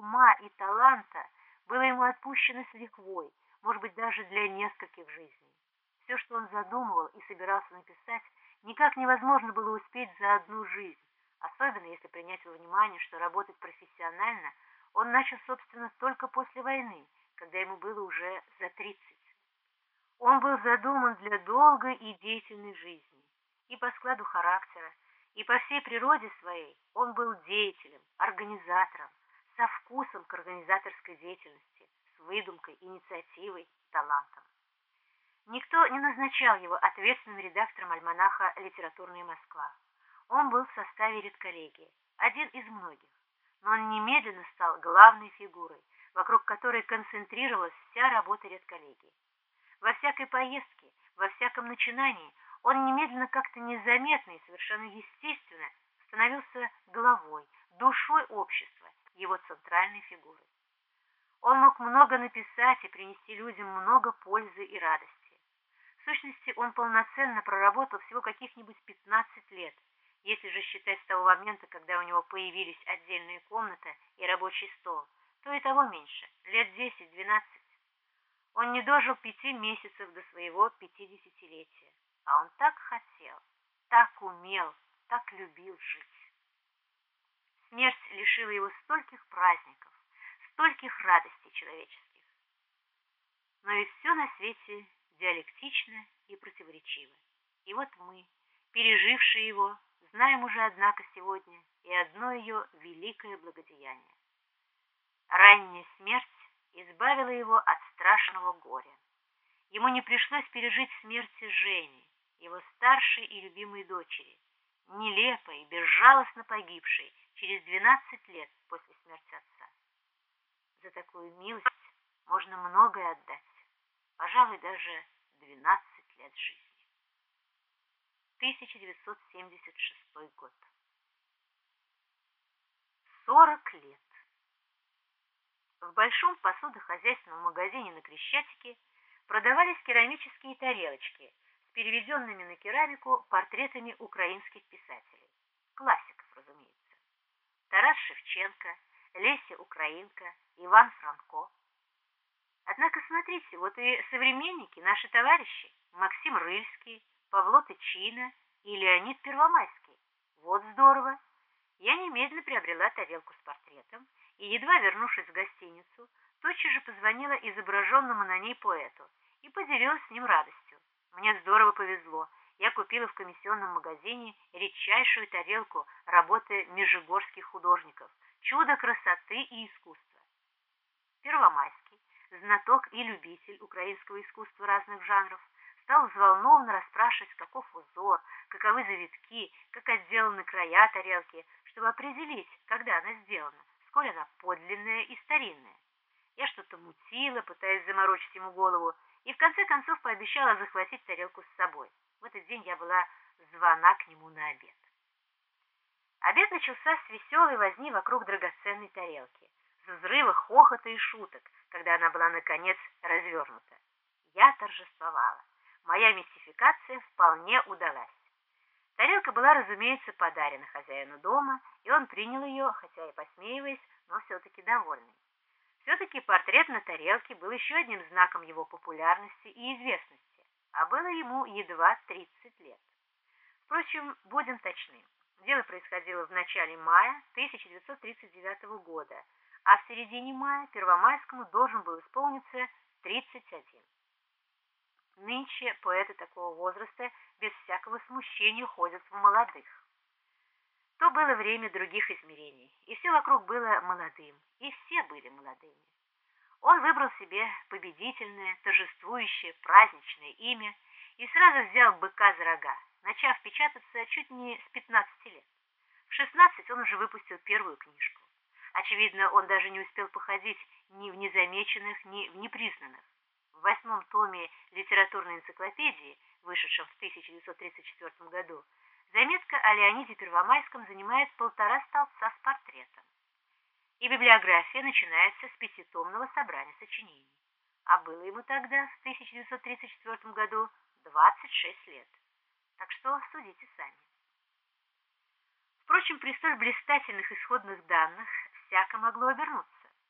ума и таланта было ему отпущено с лихвой, может быть, даже для нескольких жизней. Все, что он задумывал и собирался написать, никак невозможно было успеть за одну жизнь, особенно если принять во внимание, что работать профессионально он начал, собственно, только после войны, когда ему было уже за 30. Он был задуман для долгой и деятельной жизни, и по складу характера, и по всей природе своей он был деятелем, организатором, со вкусом к организаторской деятельности, с выдумкой, инициативой, талантом. Никто не назначал его ответственным редактором альманаха «Литературная Москва». Он был в составе редколлегии, один из многих, но он немедленно стал главной фигурой, вокруг которой концентрировалась вся работа редколлегии. Во всякой поездке, во всяком начинании он немедленно как-то незаметно и совершенно естественно становился центральной фигурой. Он мог много написать и принести людям много пользы и радости. В сущности, он полноценно проработал всего каких-нибудь 15 лет, если же считать с того момента, когда у него появились отдельные комната и рабочий стол, то и того меньше, лет 10-12. Он не дожил пяти месяцев до своего пятидесятилетия, а он так хотел, так умел, так любил жить. Смерть лишила его стольких праздников, стольких радостей человеческих. Но и все на свете диалектично и противоречиво. И вот мы, пережившие его, знаем уже, однако, сегодня и одно ее великое благодеяние. Ранняя смерть избавила его от страшного горя. Ему не пришлось пережить смерти Жени, его старшей и любимой дочери, нелепой, безжалостно погибшей через 12 лет после смерти отца. За такую милость можно многое отдать, пожалуй, даже 12 лет жизни. 1976 год. 40 лет. В большом посудохозяйственном магазине на Крещатике продавались керамические тарелочки с переведенными на керамику портретами украинских писателей. Разумеется. Тарас Шевченко, Леся Украинка, Иван Франко. Однако, смотрите, вот и современники, наши товарищи, Максим Рыльский, Павло Тычина и Леонид Первомайский. Вот здорово! Я немедленно приобрела тарелку с портретом и, едва вернувшись в гостиницу, тотчас же позвонила изображенному на ней поэту и поделилась с ним радостью. Мне здорово повезло. Я купила в комиссионном магазине редчайшую тарелку работы межигорских художников, чудо красоты и искусства. Первомайский, знаток и любитель украинского искусства разных жанров, стал взволнованно расспрашивать, каков узор, каковы завитки, как отделаны края тарелки, чтобы определить, когда она сделана, сколь она подлинная и старинная. Я что-то мутила, пытаясь заморочить ему голову, и в конце концов пообещала захватить тарелку с собой. В этот день я была звона к нему на обед. Обед начался с веселой возни вокруг драгоценной тарелки, с взрыва хохота и шуток, когда она была, наконец, развернута. Я торжествовала. Моя мистификация вполне удалась. Тарелка была, разумеется, подарена хозяину дома, и он принял ее, хотя и посмеиваясь, но все-таки довольный. Все-таки портрет на тарелке был еще одним знаком его популярности и известности, а было ему едва 30 лет. Впрочем, будем точны. Дело происходило в начале мая 1939 года, а в середине мая Первомайскому должен был исполниться 31. Нынче поэты такого возраста без всякого смущения ходят в молодых. То было время других измерений, и все вокруг было молодым, и все были молодыми. Он выбрал себе победительное, торжествующее, праздничное имя и сразу взял быка за рога, начав печататься чуть не с 15 лет. В 16 он уже выпустил первую книжку. Очевидно, он даже не успел походить ни в незамеченных, ни в непризнанных. В восьмом томе литературной энциклопедии, вышедшем в 1934 году, заметка о Леониде Первомайском занимает полтора столбца с портретом. И библиография начинается с пятитомного собрания сочинений. А было ему тогда, в 1934 году, 26 лет. Так что судите сами. Впрочем, при столь блистательных исходных данных всяко могло обернуться.